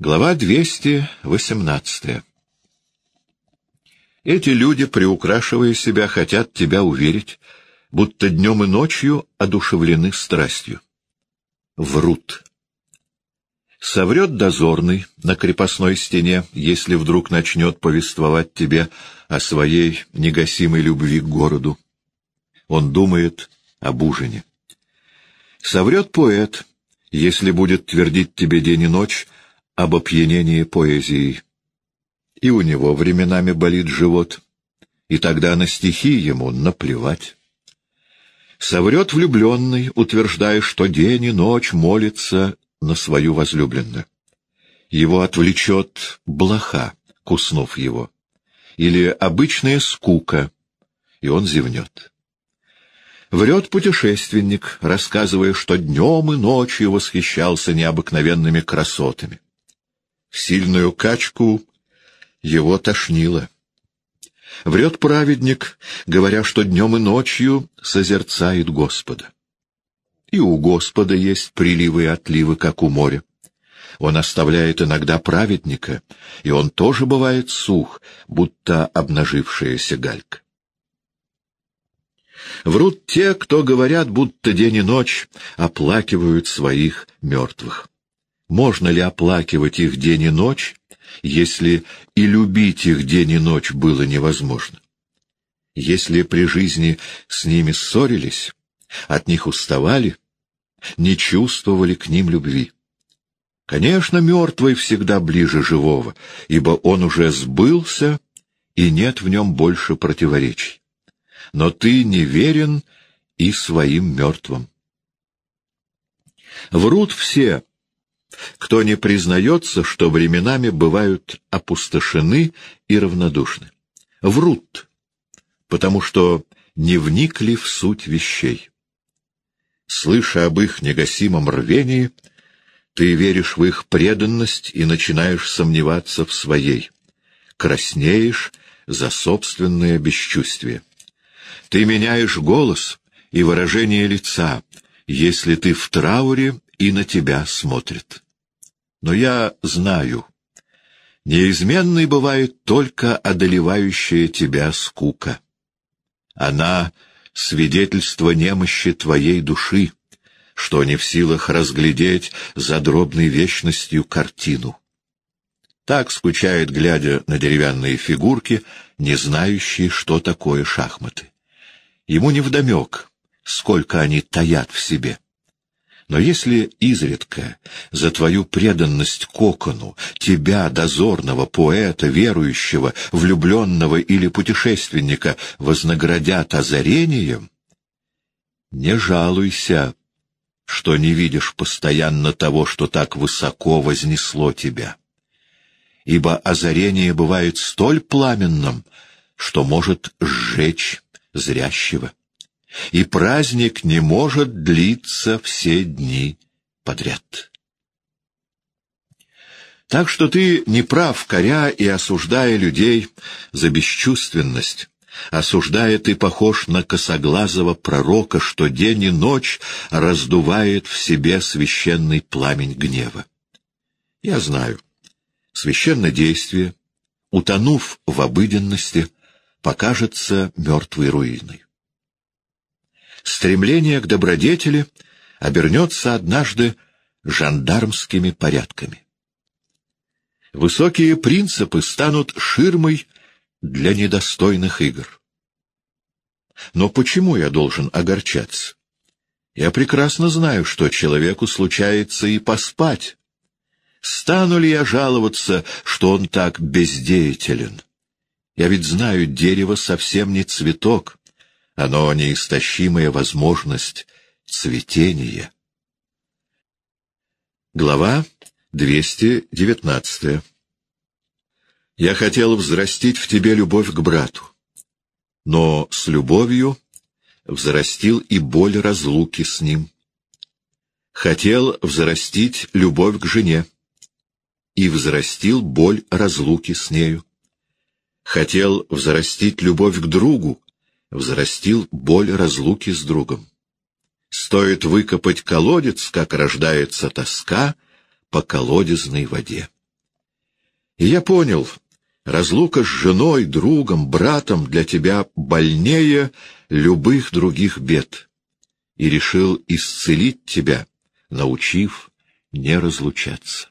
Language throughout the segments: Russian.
Глава 218 Эти люди, приукрашивая себя, хотят тебя уверить, будто днем и ночью одушевлены страстью. Врут. Соврет дозорный на крепостной стене, если вдруг начнет повествовать тебе о своей негасимой любви к городу. Он думает об ужине. Соврет поэт, если будет твердить тебе день и ночь об опьянении поэзией. И у него временами болит живот, и тогда на стихи ему наплевать. Соврет влюбленный, утверждая, что день и ночь молится на свою возлюбленную. Его отвлечет блоха, куснув его, или обычная скука, и он зевнет. Врет путешественник, рассказывая, что днем и ночью восхищался необыкновенными красотами. В сильную качку его тошнило. Врет праведник, говоря, что днем и ночью созерцает Господа. И у Господа есть приливы и отливы, как у моря. Он оставляет иногда праведника, и он тоже бывает сух, будто обнажившаяся галька. Врут те, кто говорят, будто день и ночь оплакивают своих мертвых. Можно ли оплакивать их день и ночь, если и любить их день и ночь было невозможно? Если при жизни с ними ссорились, от них уставали, не чувствовали к ним любви. Конечно, мертвый всегда ближе живого, ибо он уже сбылся, и нет в нем больше противоречий. Но ты неверен и своим мертвым. Врут все, кто не признается, что временами бывают опустошены и равнодушны. Врут, потому что не вникли в суть вещей. Слыша об их негасимом рвении, ты веришь в их преданность и начинаешь сомневаться в своей. Краснеешь за собственное бесчувствие. Ты меняешь голос и выражение лица, если ты в трауре и на тебя смотрит. Но я знаю, неизменной бывает только одолевающая тебя скука. Она — свидетельство немощи твоей души, что не в силах разглядеть за дробной вечностью картину. Так скучает, глядя на деревянные фигурки, не знающие, что такое шахматы. Ему невдомек, сколько они таят в себе. Но если изредка за твою преданность кокону, тебя, дозорного, поэта, верующего, влюбленного или путешественника, вознаградят озарением, не жалуйся, что не видишь постоянно того, что так высоко вознесло тебя. Ибо озарение бывает столь пламенным, что может сжечь зрящего и праздник не может длиться все дни подряд. Так что ты не прав, коря и осуждая людей за бесчувственность. Осуждая ты похож на косоглазого пророка, что день и ночь раздувает в себе священный пламень гнева. Я знаю, священное действие, утонув в обыденности, покажется мертвой руиной стремление к добродетели обернется однажды жандармскими порядками. Высокие принципы станут ширмой для недостойных игр. Но почему я должен огорчаться? Я прекрасно знаю, что человеку случается и поспать. Стану ли я жаловаться, что он так бездеятелен? Я ведь знаю, дерево совсем не цветок. Оно неистощимая возможность цветения. Глава 219 Я хотел взрастить в тебе любовь к брату, но с любовью взрастил и боль разлуки с ним. Хотел взрастить любовь к жене, и взрастил боль разлуки с нею. Хотел взрастить любовь к другу, взрастил боль разлуки с другом. Стоит выкопать колодец, как рождается тоска по колодезной воде. И я понял, разлука с женой, другом, братом для тебя больнее любых других бед, и решил исцелить тебя, научив не разлучаться.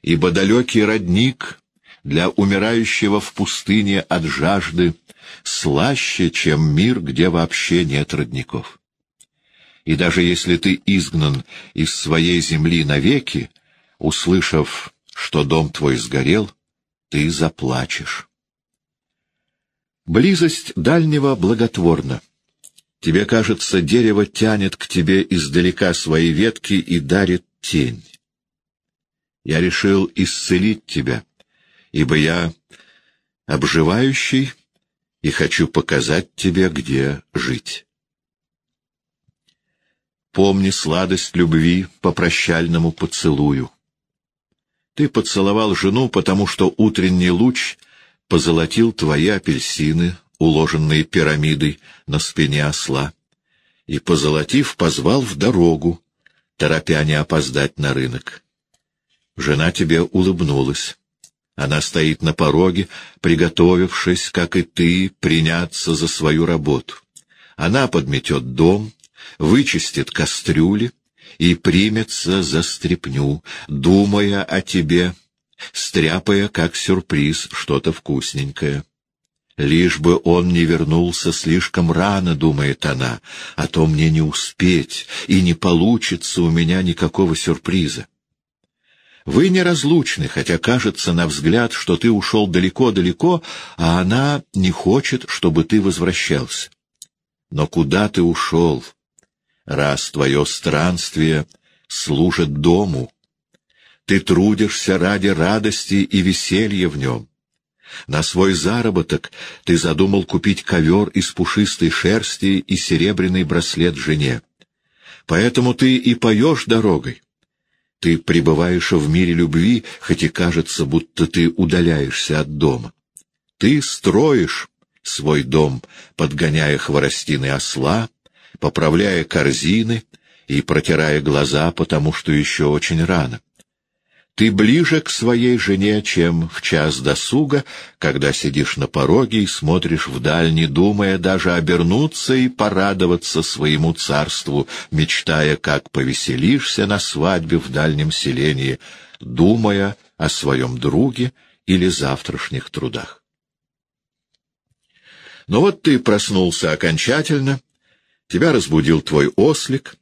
Ибо далекий родник для умирающего в пустыне от жажды слаще, чем мир, где вообще нет родников. И даже если ты изгнан из своей земли навеки, услышав, что дом твой сгорел, ты заплачешь. Близость дальнего благотворна. Тебе кажется, дерево тянет к тебе издалека свои ветки и дарит тень. Я решил исцелить тебя, ибо я обживающий и хочу показать тебе, где жить. Помни сладость любви по прощальному поцелую. Ты поцеловал жену, потому что утренний луч позолотил твои апельсины, уложенные пирамидой на спине осла, и, позолотив, позвал в дорогу, торопя не опоздать на рынок. Жена тебе улыбнулась. Она стоит на пороге, приготовившись, как и ты, приняться за свою работу. Она подметет дом, вычистит кастрюли и примется за стряпню, думая о тебе, стряпая, как сюрприз, что-то вкусненькое. Лишь бы он не вернулся слишком рано, думает она, а то мне не успеть, и не получится у меня никакого сюрприза. Вы неразлучны, хотя кажется на взгляд, что ты ушел далеко-далеко, а она не хочет, чтобы ты возвращался. Но куда ты ушел, раз твое странствие служит дому? Ты трудишься ради радости и веселья в нем. На свой заработок ты задумал купить ковер из пушистой шерсти и серебряный браслет жене. Поэтому ты и поешь дорогой. Ты пребываешь в мире любви, хоть и кажется, будто ты удаляешься от дома. Ты строишь свой дом, подгоняя хворостины осла, поправляя корзины и протирая глаза, потому что еще очень рано. Ты ближе к своей жене, чем в час досуга, когда сидишь на пороге и смотришь вдаль, не думая даже обернуться и порадоваться своему царству, мечтая, как повеселишься на свадьбе в дальнем селении, думая о своем друге или завтрашних трудах. Но вот ты проснулся окончательно, тебя разбудил твой ослик,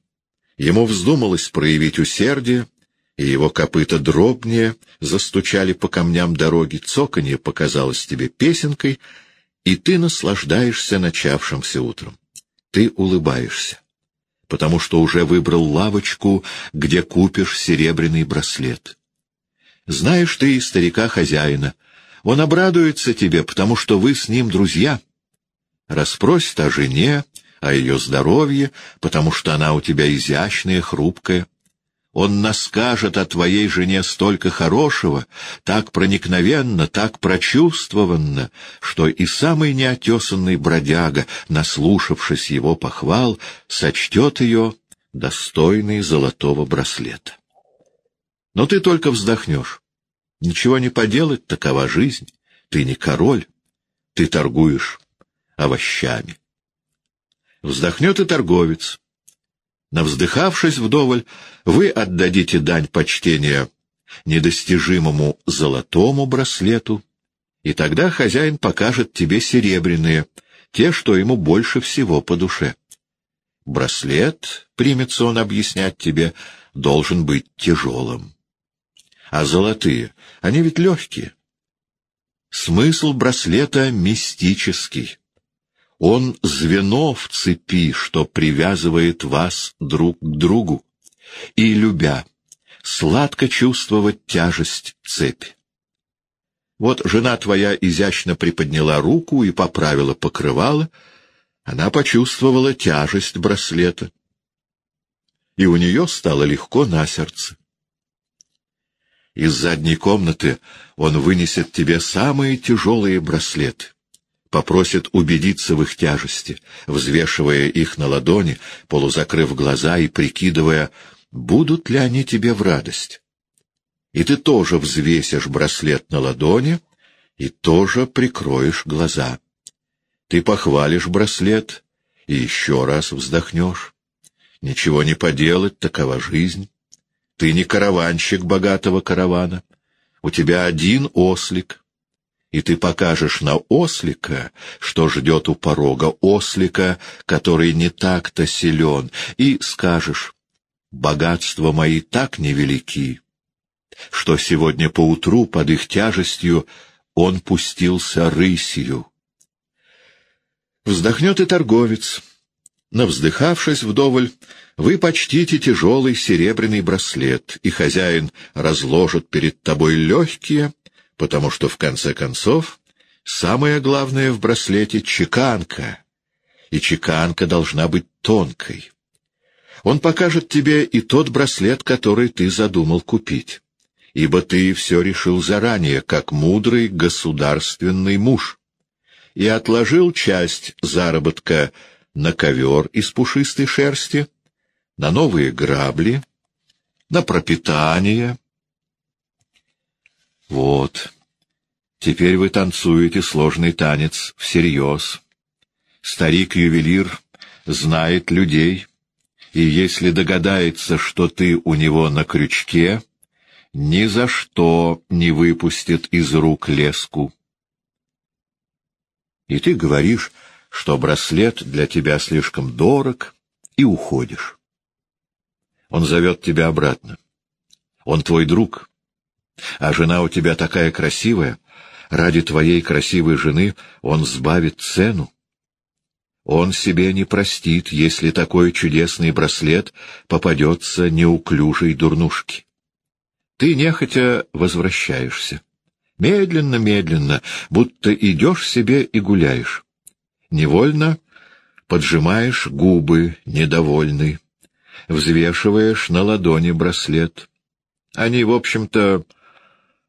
ему вздумалось проявить усердие, и его копыта дробнее застучали по камням дороги, цоканье показалось тебе песенкой, и ты наслаждаешься начавшимся утром. Ты улыбаешься, потому что уже выбрал лавочку, где купишь серебряный браслет. Знаешь ты и старика-хозяина, он обрадуется тебе, потому что вы с ним друзья. Расспросит о жене, о ее здоровье, потому что она у тебя изящная, хрупкая. Он наскажет о твоей жене столько хорошего, так проникновенно, так прочувствованно, что и самый неотесанный бродяга, наслушавшись его похвал, сочтет ее достойной золотого браслета. Но ты только вздохнешь. Ничего не поделать, такова жизнь. Ты не король, ты торгуешь овощами. Вздохнет и торговец, Навздыхавшись вдоволь, вы отдадите дань почтения недостижимому золотому браслету, и тогда хозяин покажет тебе серебряные, те, что ему больше всего по душе. Браслет, примется он объяснять тебе, должен быть тяжелым. А золотые, они ведь легкие. Смысл браслета мистический. Он звено в цепи, что привязывает вас друг к другу, и, любя, сладко чувствовать тяжесть цепи. Вот жена твоя изящно приподняла руку и поправила покрывало, она почувствовала тяжесть браслета, и у нее стало легко на сердце. Из задней комнаты он вынесет тебе самые тяжелые браслеты попросит убедиться в их тяжести, взвешивая их на ладони, полузакрыв глаза и прикидывая, будут ли они тебе в радость. И ты тоже взвесишь браслет на ладони и тоже прикроешь глаза. Ты похвалишь браслет и еще раз вздохнешь. Ничего не поделать, такова жизнь. Ты не караванщик богатого каравана. У тебя один ослик, и ты покажешь на ослика, что ждет у порога ослика, который не так-то силен, и скажешь, «Богатства мои так невелики, что сегодня поутру под их тяжестью он пустился рысью». Вздохнет и торговец. Навздыхавшись вдоволь, вы почтите тяжелый серебряный браслет, и хозяин разложит перед тобой легкие, потому что, в конце концов, самое главное в браслете — чеканка, и чеканка должна быть тонкой. Он покажет тебе и тот браслет, который ты задумал купить, ибо ты все решил заранее, как мудрый государственный муж, и отложил часть заработка на ковер из пушистой шерсти, на новые грабли, на пропитание. Вот, теперь вы танцуете сложный танец всерьез. Старик-ювелир знает людей, и если догадается, что ты у него на крючке, ни за что не выпустит из рук леску. И ты говоришь, что браслет для тебя слишком дорог, и уходишь. Он зовет тебя обратно. Он твой друг. А жена у тебя такая красивая. Ради твоей красивой жены он сбавит цену. Он себе не простит, если такой чудесный браслет попадется неуклюжей дурнушке. Ты нехотя возвращаешься. Медленно-медленно, будто идешь себе и гуляешь. Невольно поджимаешь губы, недовольный взвешиваешь на ладони браслет. Они, в общем-то,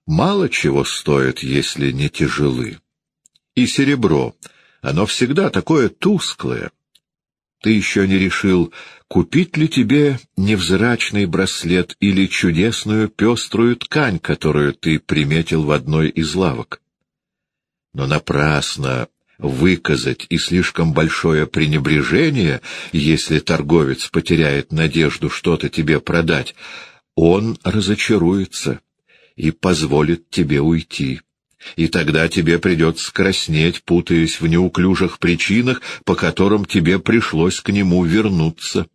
мало чего стоят, если не тяжелы. И серебро, оно всегда такое тусклое. Ты еще не решил, купить ли тебе невзрачный браслет или чудесную пеструю ткань, которую ты приметил в одной из лавок. Но напрасно выказать и слишком большое пренебрежение, если торговец потеряет надежду что-то тебе продать, он разочаруется и позволит тебе уйти. И тогда тебе придется краснеть, путаясь в неуклюжих причинах, по которым тебе пришлось к нему вернуться.